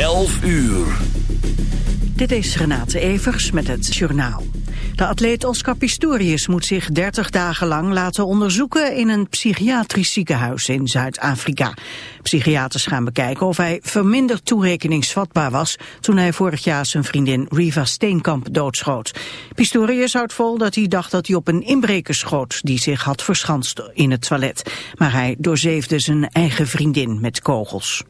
11 uur. Dit is Renate Evers met het Journaal. De atleet Oscar Pistorius moet zich 30 dagen lang laten onderzoeken in een psychiatrisch ziekenhuis in Zuid-Afrika. Psychiaters gaan bekijken of hij verminderd toerekeningsvatbaar was toen hij vorig jaar zijn vriendin Riva Steenkamp doodschoot. Pistorius houdt vol dat hij dacht dat hij op een inbreker schoot die zich had verschanst in het toilet. Maar hij doorzeefde zijn eigen vriendin met kogels.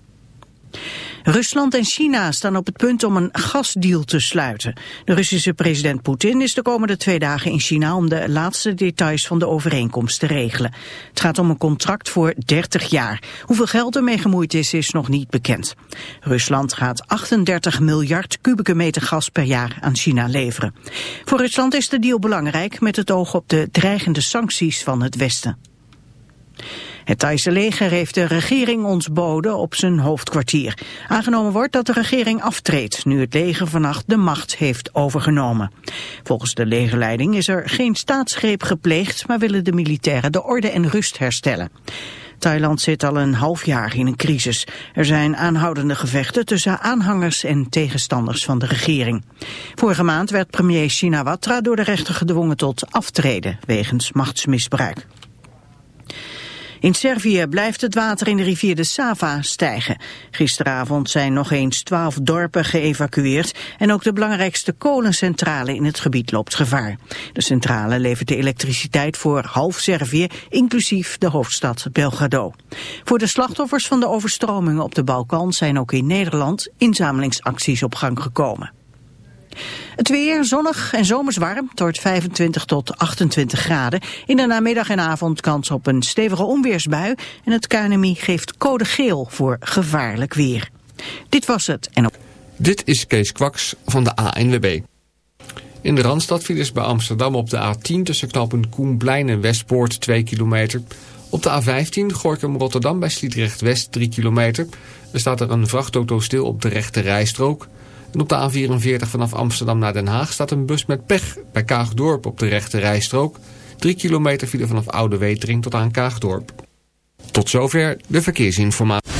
Rusland en China staan op het punt om een gasdeal te sluiten. De Russische president Poetin is de komende twee dagen in China om de laatste details van de overeenkomst te regelen. Het gaat om een contract voor 30 jaar. Hoeveel geld ermee gemoeid is, is nog niet bekend. Rusland gaat 38 miljard kubieke meter gas per jaar aan China leveren. Voor Rusland is de deal belangrijk met het oog op de dreigende sancties van het Westen. Het Thaise leger heeft de regering ontboden op zijn hoofdkwartier. Aangenomen wordt dat de regering aftreedt nu het leger vannacht de macht heeft overgenomen. Volgens de legerleiding is er geen staatsgreep gepleegd, maar willen de militairen de orde en rust herstellen. Thailand zit al een half jaar in een crisis. Er zijn aanhoudende gevechten tussen aanhangers en tegenstanders van de regering. Vorige maand werd premier Shinawatra door de rechter gedwongen tot aftreden wegens machtsmisbruik. In Servië blijft het water in de rivier de Sava stijgen. Gisteravond zijn nog eens twaalf dorpen geëvacueerd en ook de belangrijkste kolencentrale in het gebied loopt gevaar. De centrale levert de elektriciteit voor half Servië, inclusief de hoofdstad Belgrado. Voor de slachtoffers van de overstromingen op de Balkan zijn ook in Nederland inzamelingsacties op gang gekomen. Het weer zonnig en zomers warm. Wordt 25 tot 28 graden. In de namiddag en avond kans op een stevige onweersbui. En het KNMI geeft code geel voor gevaarlijk weer. Dit was het. En op... Dit is Kees Kwaks van de ANWB. In de Randstad files bij Amsterdam op de A10 tussen knopen Koenplein en Westpoort 2 kilometer. Op de A15 Gorkum Rotterdam bij Sliedrecht West 3 kilometer. Er staat er een vrachtauto stil op de rechte rijstrook. En op de A44 vanaf Amsterdam naar Den Haag staat een bus met pech bij Kaagdorp op de rechte rijstrook. Drie kilometer file vanaf Oude Wetering tot aan Kaagdorp. Tot zover de verkeersinformatie.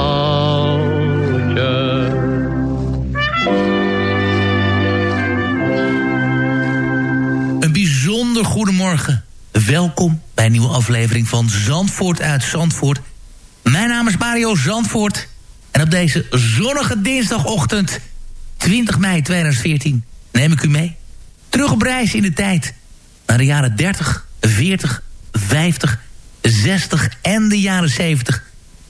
Goedemorgen. Welkom bij een nieuwe aflevering van Zandvoort uit Zandvoort. Mijn naam is Mario Zandvoort. En op deze zonnige dinsdagochtend, 20 mei 2014, neem ik u mee. Terug op reis in de tijd. Naar de jaren 30, 40, 50, 60 en de jaren 70.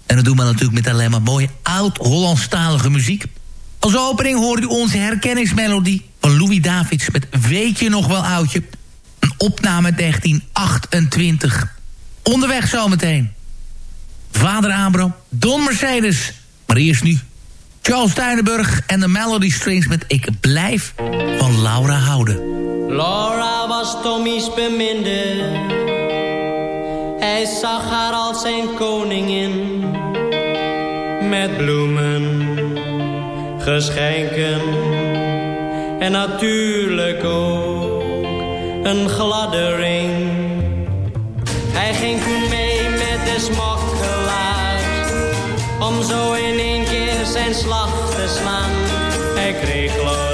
En dat doen we natuurlijk met alleen maar mooie oud-Hollandstalige muziek. Als opening hoort u onze herkenningsmelodie van Louis Davids met Weet je nog wel oudje? Opname uit 1928. Onderweg zometeen. Vader Abraham, Don Mercedes. Maar eerst nu Charles Tuinenburg en de Melody Strings met Ik blijf van Laura Houden. Laura was Tommy's beminde. Hij zag haar als zijn koningin. Met bloemen, geschenken en natuurlijk ook een gladde ring. Hij ging toen mee met de smokkelaars om zo in één keer zijn slag te slaan. Hij kreeg Laura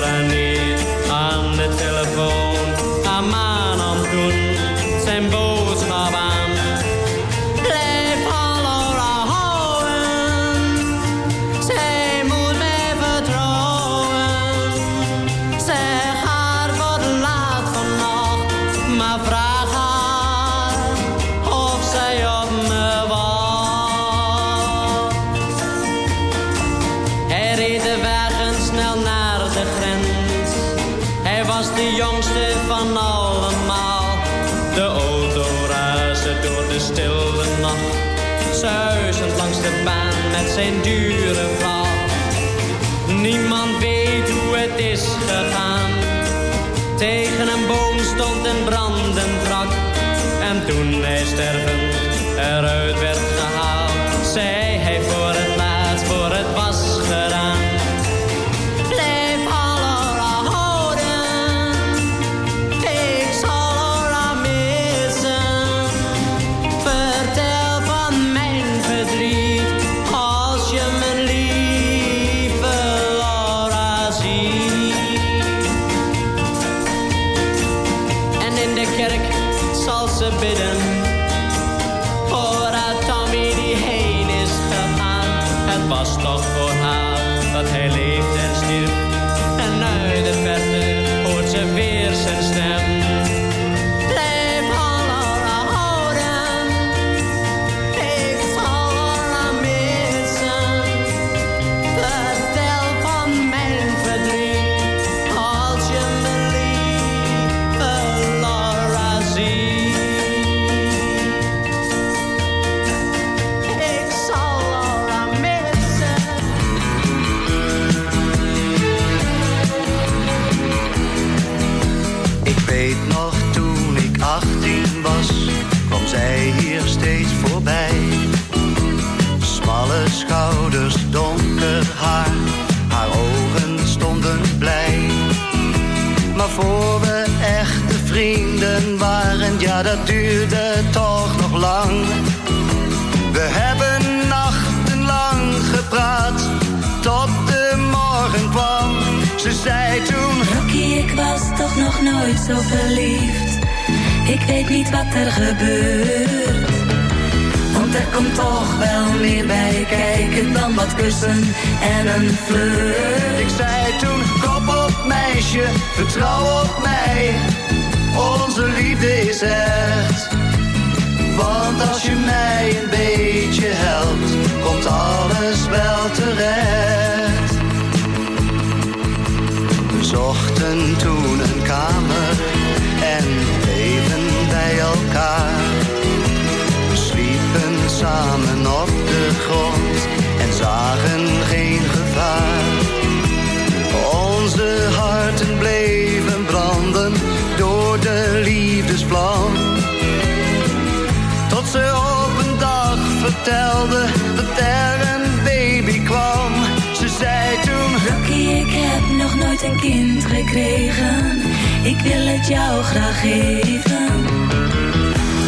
een kind gekregen. Ik wil het jou graag geven.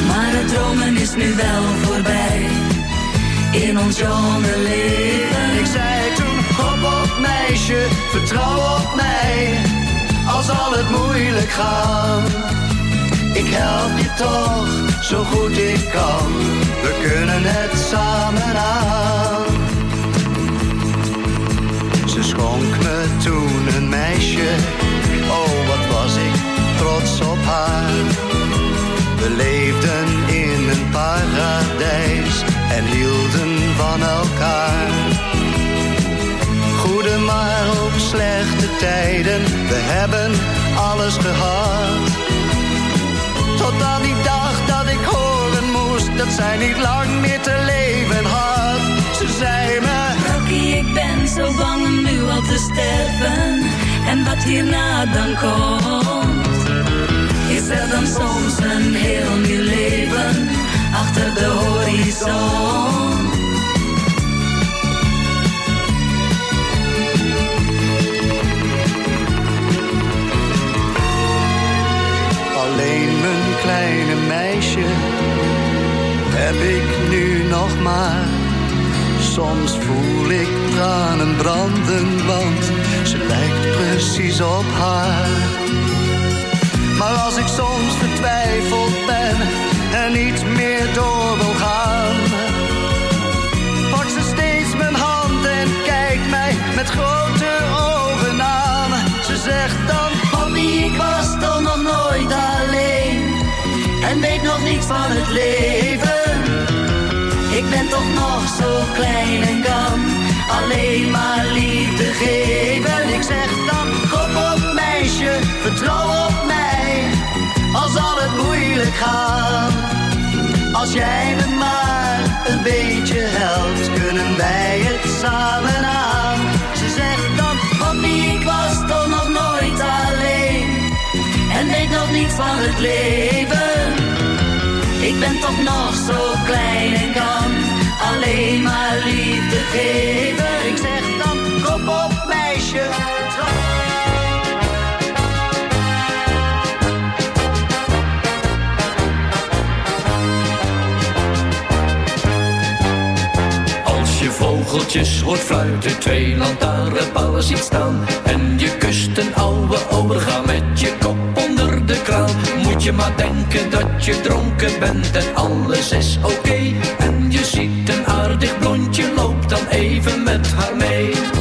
Maar het dromen is nu wel voorbij. In ons jonge leven. Ik zei toen, hop op meisje, vertrouw op mij. Al zal het moeilijk gaan. Ik help je toch, zo goed ik kan. We kunnen het samen aan. Schonk me toen een meisje. Oh, wat was ik trots op haar. We leefden in een paradijs en hielden van elkaar. Goede maar ook slechte tijden, we hebben alles gehad. Tot aan die dag dat ik horen moest dat zij niet lang meer te leven had. Ze zei me, Rocky, ik ben zo bang om nu al te sterven. En wat hierna dan komt. Is er dan soms een heel nieuw leven achter de horizon? alleen mijn kleine meisje heb ik nu nog maar. Soms voel ik tranen branden, want ze lijkt precies op haar. Maar als ik soms vertwijfeld ben en niet meer door wil gaan, pakt ze steeds mijn hand en kijkt mij met grote ogen aan. Ze zegt dan, Bobby, ik was toch nog nooit alleen. En weet nog niets van het leven. Ik ben toch nog zo klein en kan alleen maar liefde geven. Ik zeg dan, kom op meisje, vertrouw op mij, als zal het moeilijk gaan. Als jij me maar een beetje helpt, kunnen wij het samen aan. Ze zegt dan, Poppy, ik was toch nog nooit alleen. En weet nog niet van het leven ik ben toch nog zo klein en kan alleen maar liefde geven. Ik zeg dan, kom op meisje, Als je vogeltjes hoort fluiten, twee lantaarnpalen ziet staan En je kust een oude overga met je kop Je maar denken dat je dronken bent en alles is oké. En je ziet een aardig blondje, loop dan even met haar mee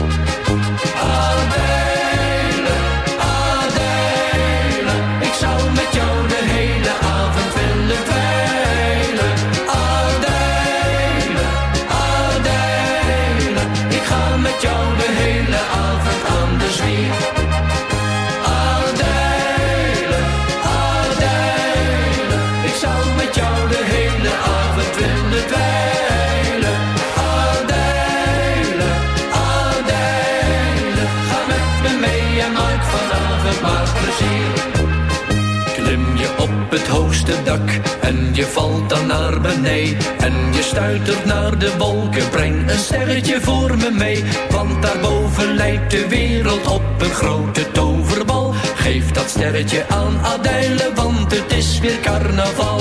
en je valt dan naar beneden. En je stuitert naar de wolken, breng een sterretje voor me mee. Want daarboven lijkt de wereld op een grote toverbal. Geef dat sterretje aan Adèle, want het is weer carnaval.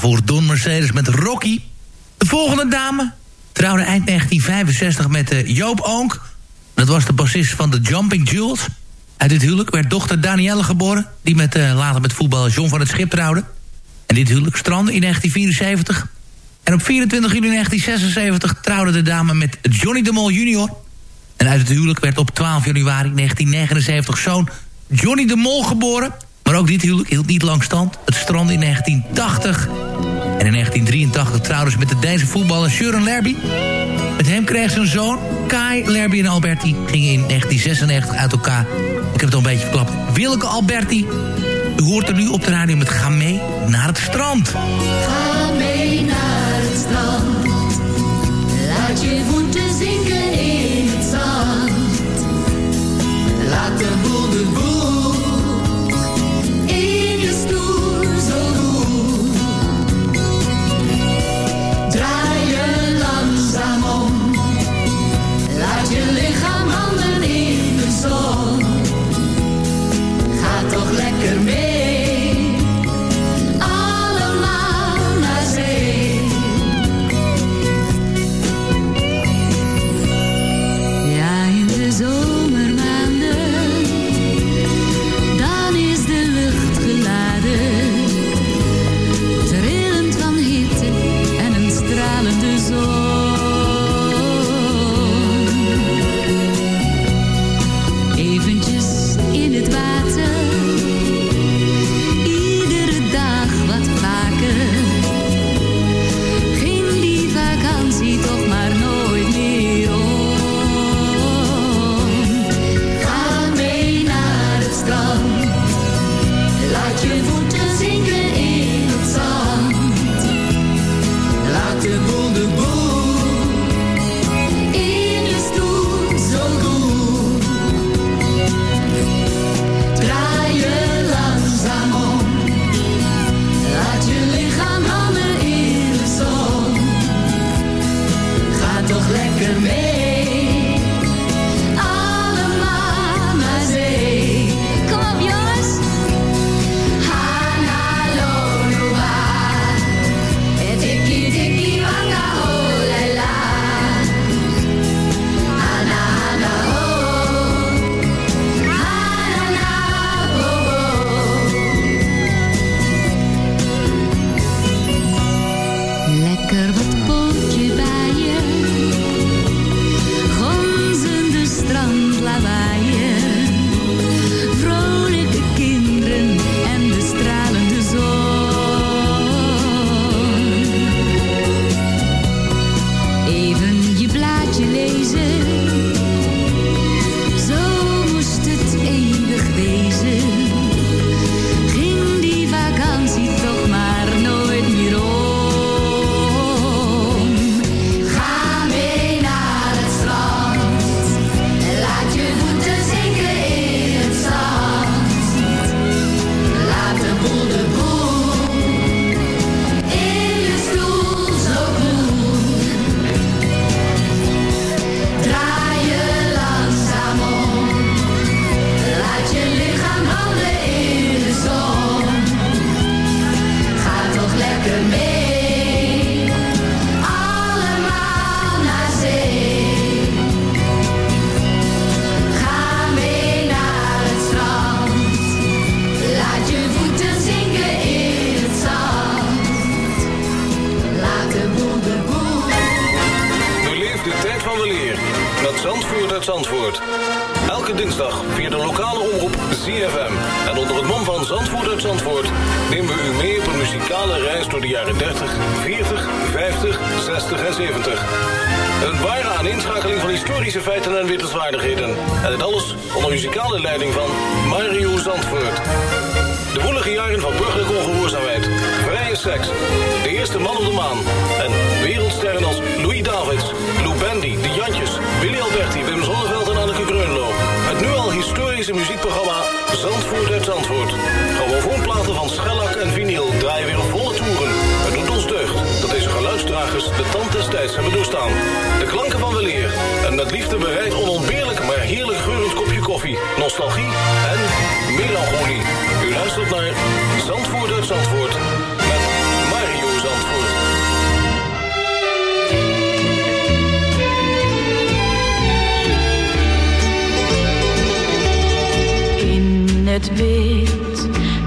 Daarvoor Don Mercedes met Rocky. De volgende dame trouwde eind 1965 met eh, Joop Oonk. Dat was de bassist van de Jumping Jewels. Uit dit huwelijk werd dochter Danielle geboren... die met, eh, later met voetballer John van het Schip trouwde. En dit huwelijk strandde in 1974. En op 24 juli 1976 trouwde de dame met Johnny de Mol junior. En uit het huwelijk werd op 12 januari 1979 zoon Johnny de Mol geboren. Maar ook dit huwelijk hield niet lang stand. Het strandde in 1980. En in 1983 trouwden ze met de Deense voetballer Søren Lerby. Met hem kreeg ze een zoon, Kai Lerby en Alberti. Gingen in 1996 uit elkaar. Ik heb het al een beetje verklapt. Willeke Alberti. U hoort er nu op de radio met Ga mee naar het strand. Ga mee naar het strand. Laat je voeten zinken in het zand. Laat de boel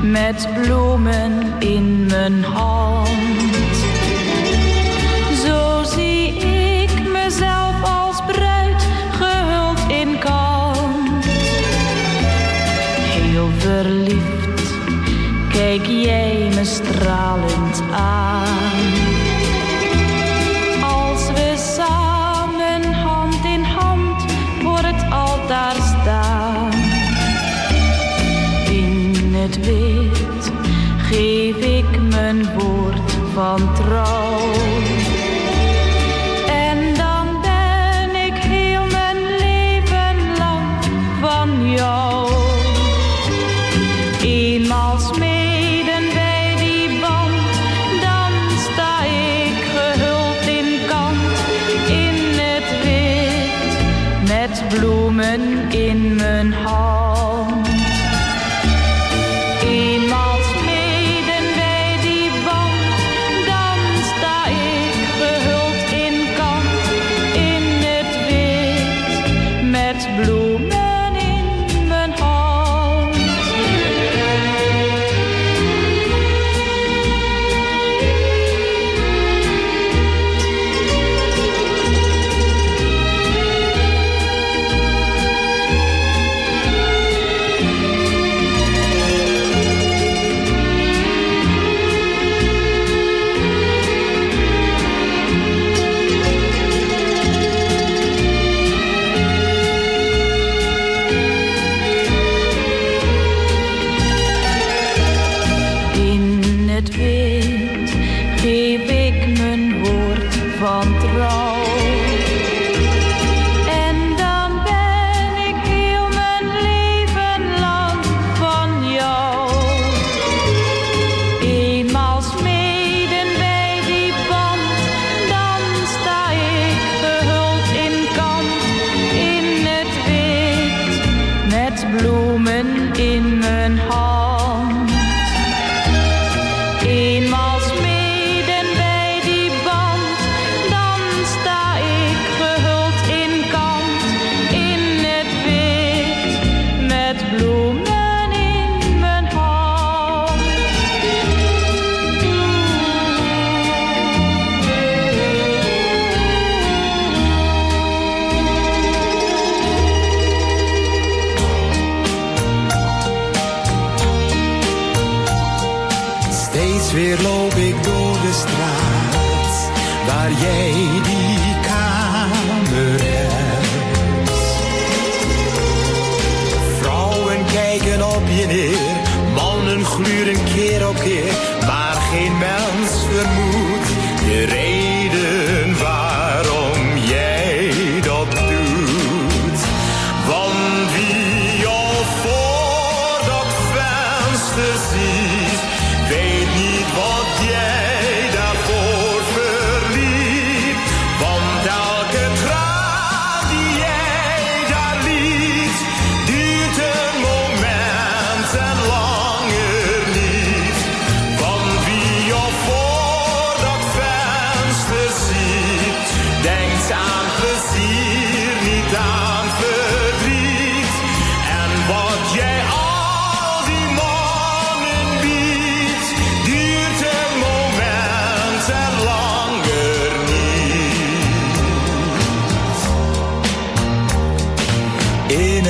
met bloemen in mijn hand. Zo zie ik mezelf als bruid gehuld in kant. Heel verliefd kijk jij me stralend aan. van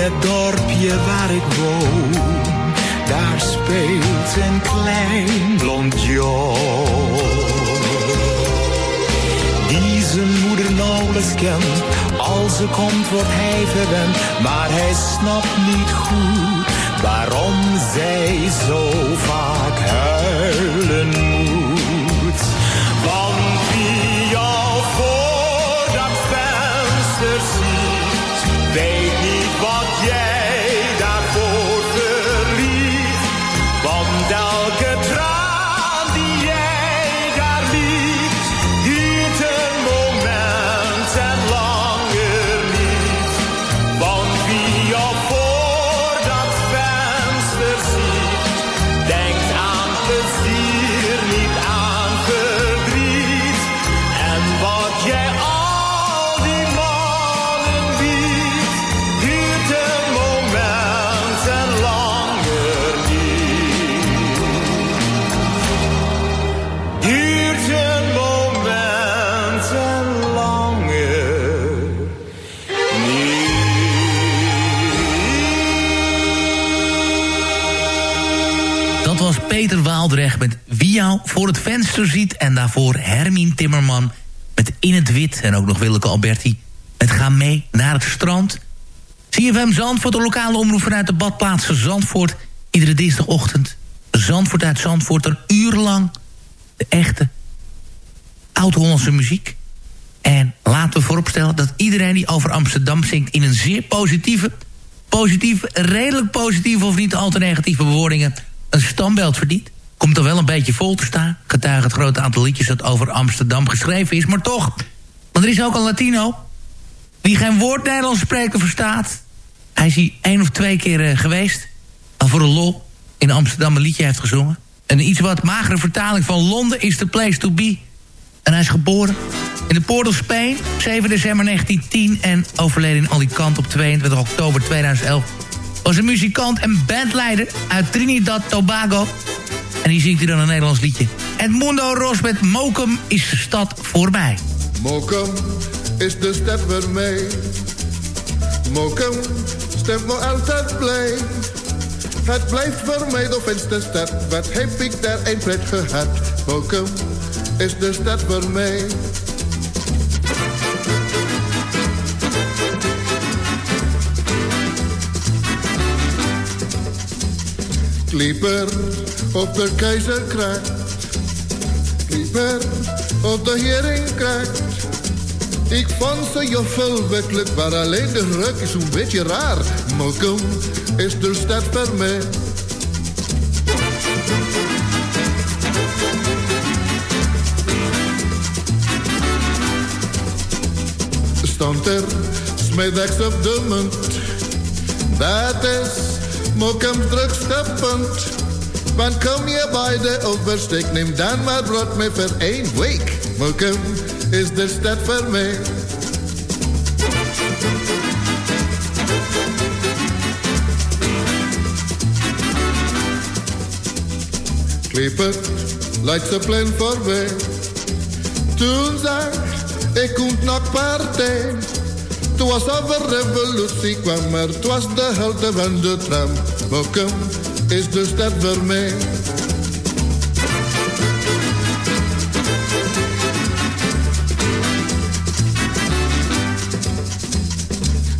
het dorpje waar ik woon, daar speelt een klein blond jong. Die zijn moeder nauwelijks kent, als ze komt wordt hij verwend, maar hij snapt niet goed waarom zij zo vaak huilen moet. Want wie jou voor dat venster ziet, Jou voor het venster ziet. En daarvoor Hermien Timmerman met In het Wit. En ook nog Willeke Alberti met Ga mee naar het strand. CFM Zandvoort, de lokale omroep vanuit de badplaatsen Zandvoort. Iedere dinsdagochtend Zandvoort uit Zandvoort. Een uur lang de echte oud-Hollandse muziek. En laten we vooropstellen dat iedereen die over Amsterdam zingt... in een zeer positieve, positieve, redelijk positieve... of niet al te negatieve bewoordingen een standbeeld verdient. Komt er wel een beetje vol te staan. Getuige het grote aantal liedjes dat over Amsterdam geschreven is. Maar toch, want er is ook een Latino... die geen woord Nederlands spreken verstaat. Hij is hier één of twee keer eh, geweest. Al voor een lol in Amsterdam een liedje heeft gezongen. Een iets wat magere vertaling van Londen is the place to be. En hij is geboren in de Port of Spain, 7 december 1910... en overleden in Alicante op 22 oktober 2011. Was een muzikant en bandleider uit Trinidad Tobago. En die zingt hier dan een Nederlands liedje. Edmundo Ros met Mokum is de stad voorbij. Mokum is de stad voor mij. Mokum stemt me altijd blij. Het blijft voor mij de fijnste stad. Wat heb ik daar een pret gehad. Mokum is de stad voor mij. Klieper op de keizerkracht. Klieper op de heringkracht. Ik vond ze juffel werkelijk, maar alleen de ruk is een beetje raar. Mokum is de stad voor mij. Stond er smiddags op de munt. Dat is Mokum's drukste punt. Want kom je bij de oversteek, neem dan maar brood mee voor één week. Mokum is de stad voor mij. Klippen, leidt ze plan voorbij. Toen zag ik komt nog partij. Toen was over revolutie kwam, maar het was de helte van de tram. Mokum is de stad voor mij.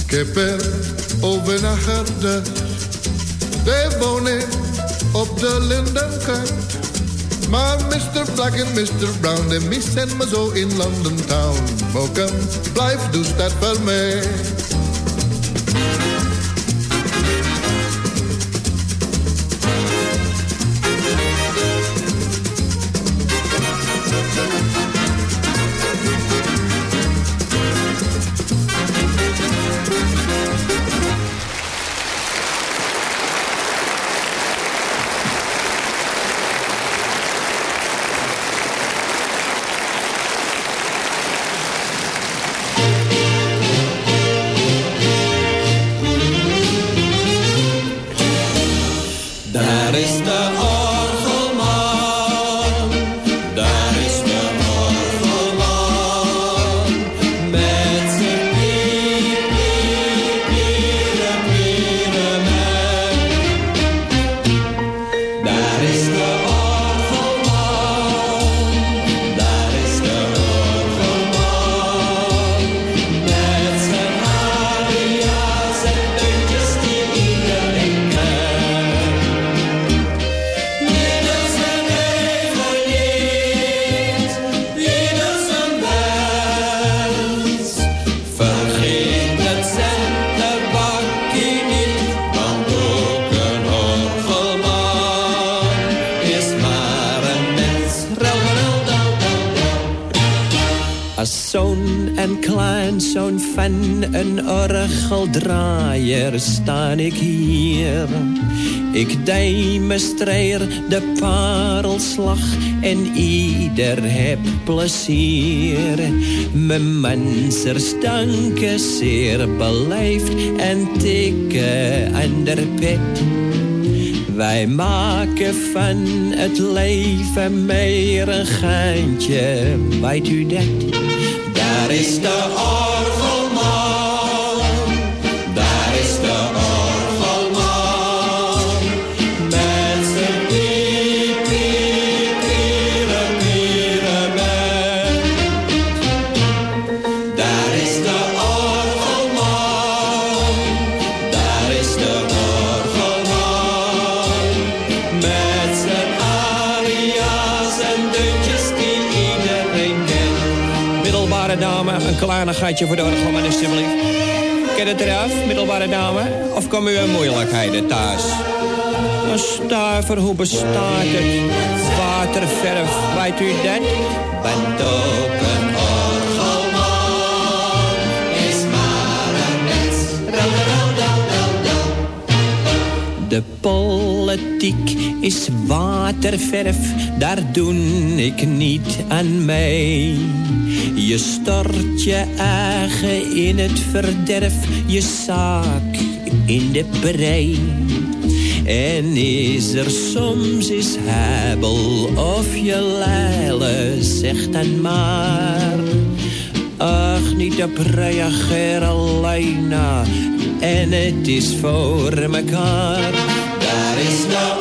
Ik heb er over nagedacht. De woning op de lindenkant. Maar Mr. Black en Mr. Brown, de missen me zo in London Town. Mokum, blijf dus dat voor mij. Zoon en kleinzoon van een orgeldraaier staan ik hier. Ik demonstreer de parelslag en ieder heb plezier. Mijn mensers danken zeer beleefd en tikken aan de pet. Wij maken van het leven meer een geintje, weet u dat? Is de kleinigheidje voor de orgelman, alstublieft. Ken het eraf, middelbare dame? Of komen u in moeilijkheden thuis? Een stuiver, hoe bestaat het? Waterverf, weet u dat? Bent ook een orgelman, is maar een mens. De politiek is waterverf, daar doe ik niet aan mee. Je stort je eigen in het verderf, je zaak in de brei. En is er soms is hebel of je leile, zeg dan maar. Ach, niet op reageer alleen. En het is voor mekaar. Daar is de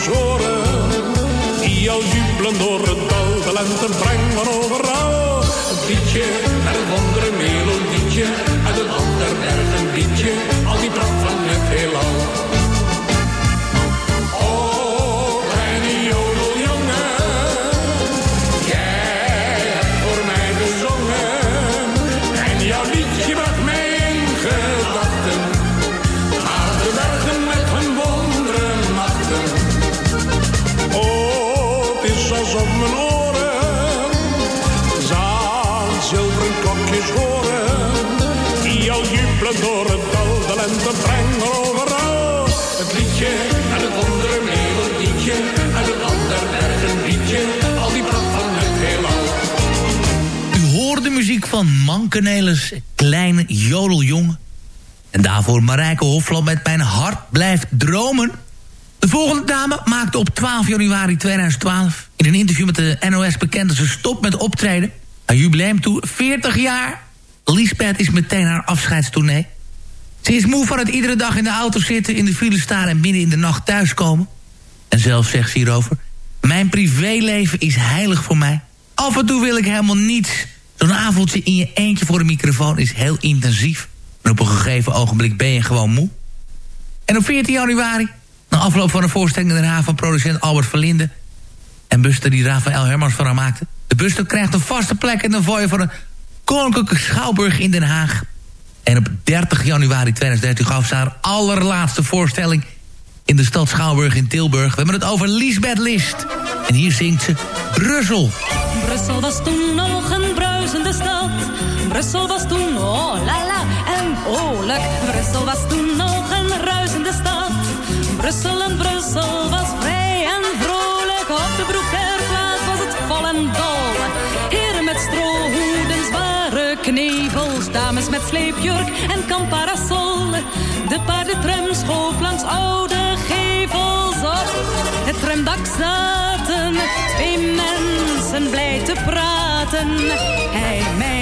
horen. Die al jubelen door het dal, de lente brengt van overal. Een liedje met een wondere melodietje, uit een ander bergen liedje, al die pracht van het heelal. Mankenelis, Kleine Jodeljongen. En daarvoor Marijke Hofland met Mijn Hart Blijft Dromen. De volgende dame maakte op 12 januari 2012... in een interview met de NOS bekend dat ze stopt met optreden. Een jubileum toe, 40 jaar. Lisbeth is meteen haar afscheidstournee. Ze is moe van het iedere dag in de auto zitten, in de file staan... en midden in de nacht thuiskomen. En zelf zegt ze hierover... Mijn privéleven is heilig voor mij. Af en toe wil ik helemaal niets. Zo'n avondje in je eentje voor de microfoon is heel intensief. En op een gegeven ogenblik ben je gewoon moe. En op 14 januari, na afloop van een voorstelling in Den Haag... van producent Albert Verlinde... en Buster die Rafael Hermans van haar maakte... de Buster krijgt een vaste plek in de foyer van een koninklijke schouwburg in Den Haag. En op 30 januari 2013 gaf ze haar allerlaatste voorstelling... in de stad Schouwburg in Tilburg. We hebben het over Lisbeth List. En hier zingt ze Brussel. Brussel was toen nog een. Brussel was toen, oh la la, en oorlijk. Brussel was toen nog een ruisende stad. Brussel en Brussel was vrij en vrolijk. Op de broek der plaats was het vol en dol. Heren met strohoeden, zware knevels. Dames met sleepjurk en kamparasol. De paardentram schoof langs oude gevels op. Het tramdak zaten twee mensen blij te praten. Hij, mijn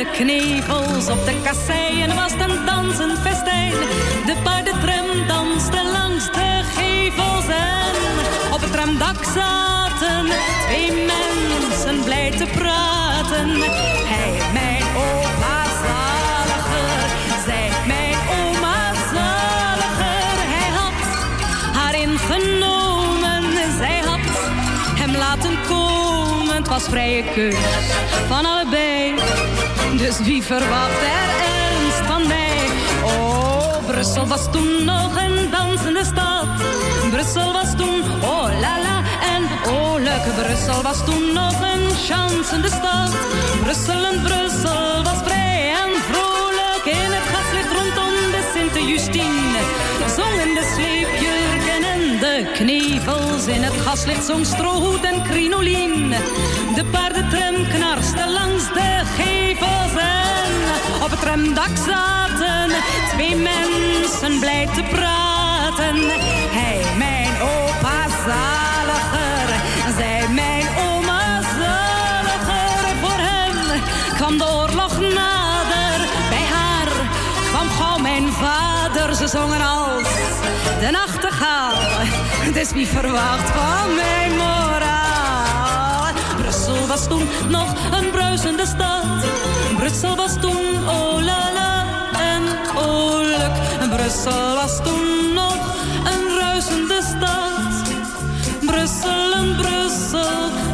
de knevels op de kasseien was een dansend festijn. De paardentram danste langs de gevels en op het tramdak zaten twee mensen blij te praten. Hij, mijn opa zaliger, zij, mijn oma zaliger. Hij had haar ingenomen, zij had hem laten komen. Het was vrije keus van allebei. Dus wie verwacht er ernst van mij? Oh, Brussel was toen nog een dansende stad. Brussel was toen, oh la la, en oh leuke Brussel was toen nog een chansende stad. Brussel en Brussel was vrij en vrolijk in het gaslicht rondom de Sint-Justine. Zongen de sleepjurken en de knevels in het gaslicht zong strohoed en crinolien. De paardentram knarste langs de gevels en op het remdak zaten twee mensen blij te praten. Hij, mijn opa zaliger, zij, mijn oma zaliger. Voor hen kwam de oorlog nader, bij haar kwam gauw mijn vader. Ze zongen als de nachtegaal, het is dus wie verwacht van mijn moraal was toen nog een bruisende stad. Brussel was toen, oh la la, en oh. Brussel was toen nog een bruisende stad. Brussel en Brussel...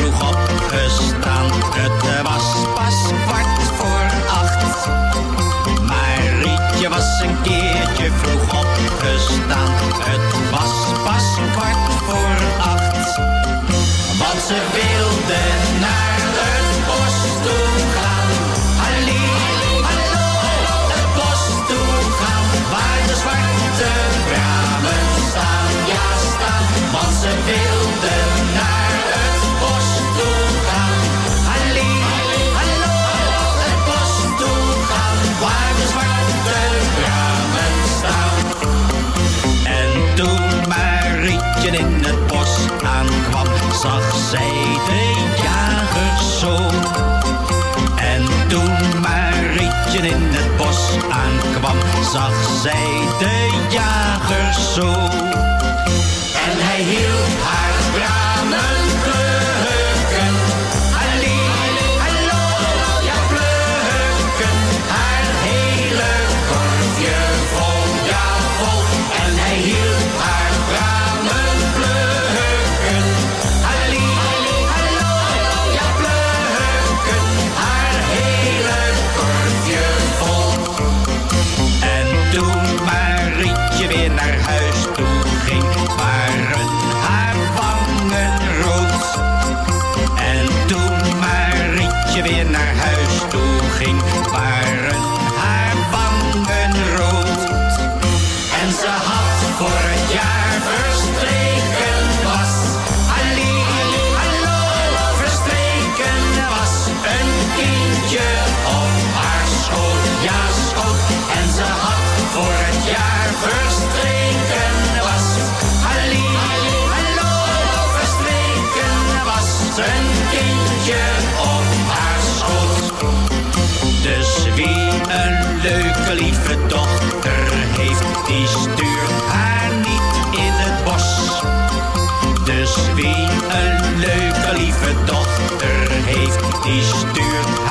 如何？zag zij de jager zo. En toen Marietje in het bos aankwam, zag zij de jager zo. En hij hield haar dochter heeft, die stuurt haar niet in het bos. Dus wie een leuke lieve dochter heeft, die stuurt haar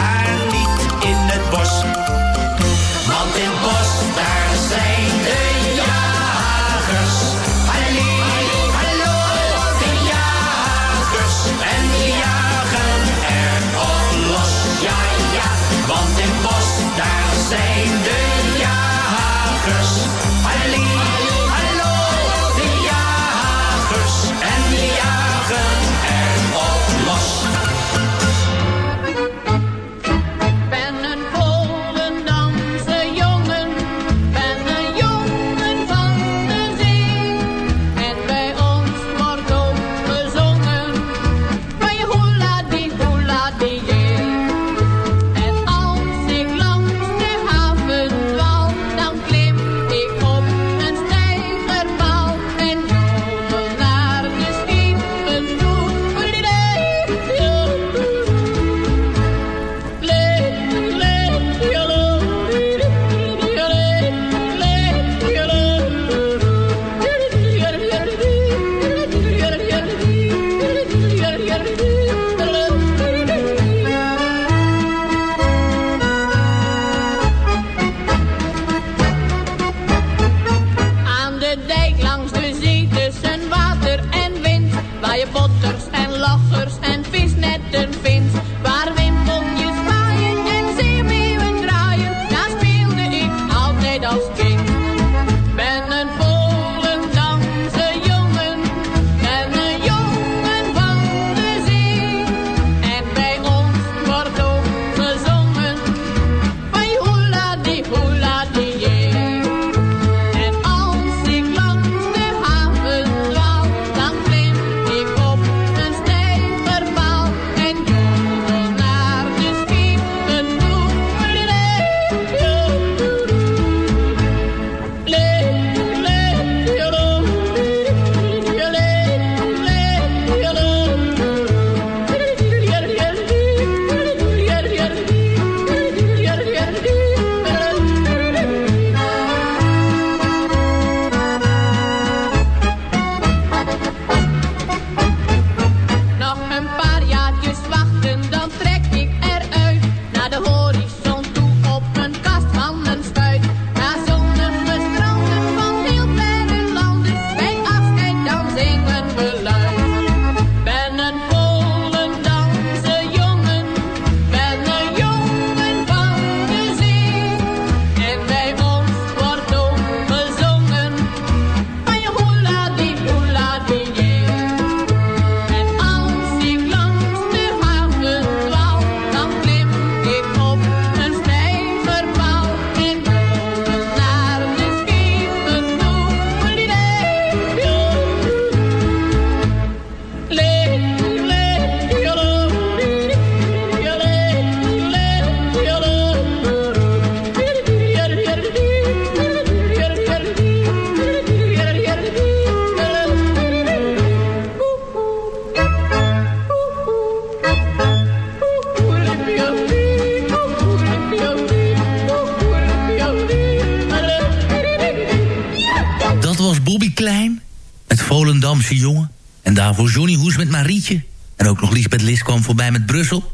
voorbij met Brussel.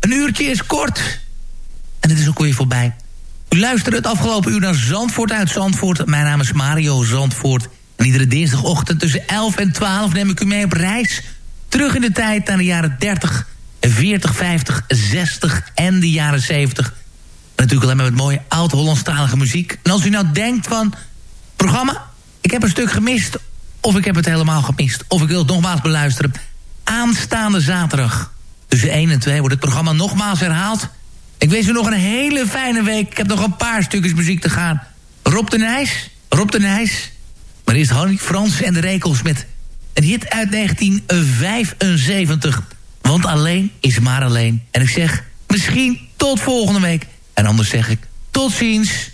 Een uurtje is kort. En het is ook weer voorbij. U luisterde het afgelopen uur naar Zandvoort uit Zandvoort. Mijn naam is Mario Zandvoort. En iedere dinsdagochtend tussen 11 en 12 neem ik u mee op reis. Terug in de tijd naar de jaren 30, 40, 50, 60 en de jaren 70. Natuurlijk alleen maar met mooie oud-Hollandstalige muziek. En als u nou denkt van... Programma, ik heb een stuk gemist. Of ik heb het helemaal gemist. Of ik wil het nogmaals beluisteren. Aanstaande zaterdag. Tussen 1 en 2 wordt het programma nogmaals herhaald. Ik wens u nog een hele fijne week. Ik heb nog een paar stukjes muziek te gaan. Rob de Nijs. Rob de Nijs. Maar eerst Hannie Frans en de Rekels met een hit uit 1975. Want alleen is maar alleen. En ik zeg misschien tot volgende week. En anders zeg ik tot ziens.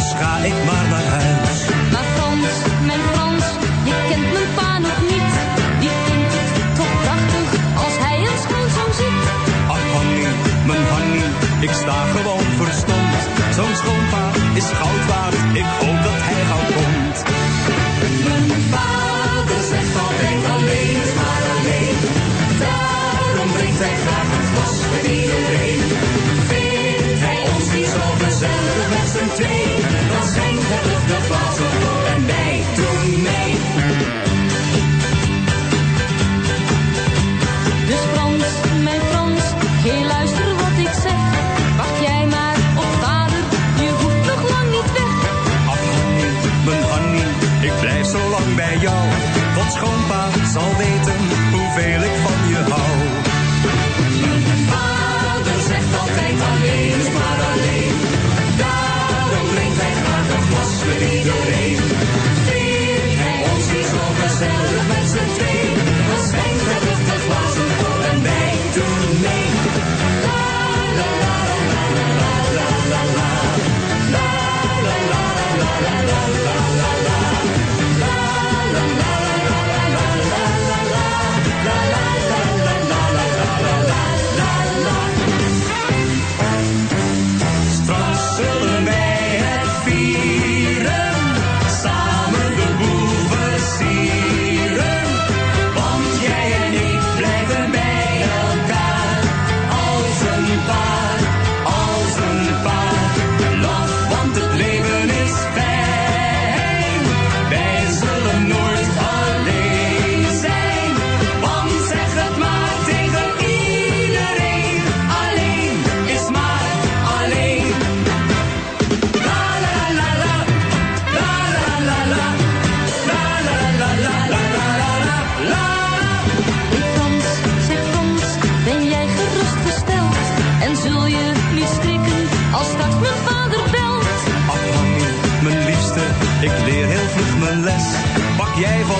Dus ga ik maar naar huis. Maar Frans, mijn Frans, je kent mijn pa nog niet. Die vindt het toch prachtig als hij een schoonzoon ziet. Ach Hannie, mijn Hannie, ik sta gewoon verstomd. Zo'n schoonpa is goud bij jou. Want schoonpa zal weten hoeveel ik van je hou. Mijn vader zegt altijd alleen is maar alleen. Daarom drinkt hij graag een glas met iedereen. Vindt hij ons niet zo gezellig met z'n twee. Jij valt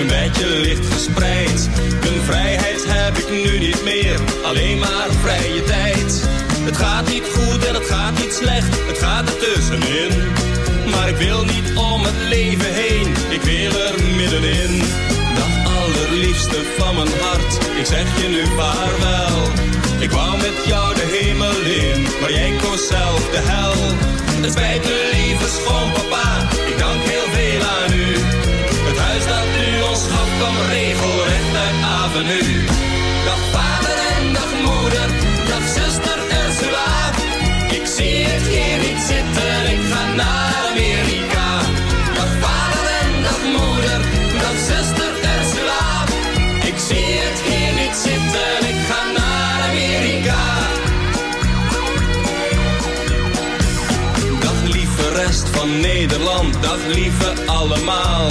een beetje licht verspreid. Een vrijheid heb ik nu niet meer, alleen maar vrije tijd. Het gaat niet goed en het gaat niet slecht, het gaat er tussenin. Maar ik wil niet om het leven heen, ik wil er middenin. Dag allerliefste van mijn hart, ik zeg je nu vaarwel. Ik wou met jou de hemel in, maar jij koos zelf de hel. Het spijt me lieve schoonpapa, avenue. Dag vader en dag moeder, dag zuster Ursula. Ik zie het hier niet zitten, ik ga naar Amerika. Dag vader en dag moeder, dag zuster Ursula. Ik zie het hier niet zitten, ik ga naar Amerika. Dag lieve rest van Nederland, dag lieve allemaal.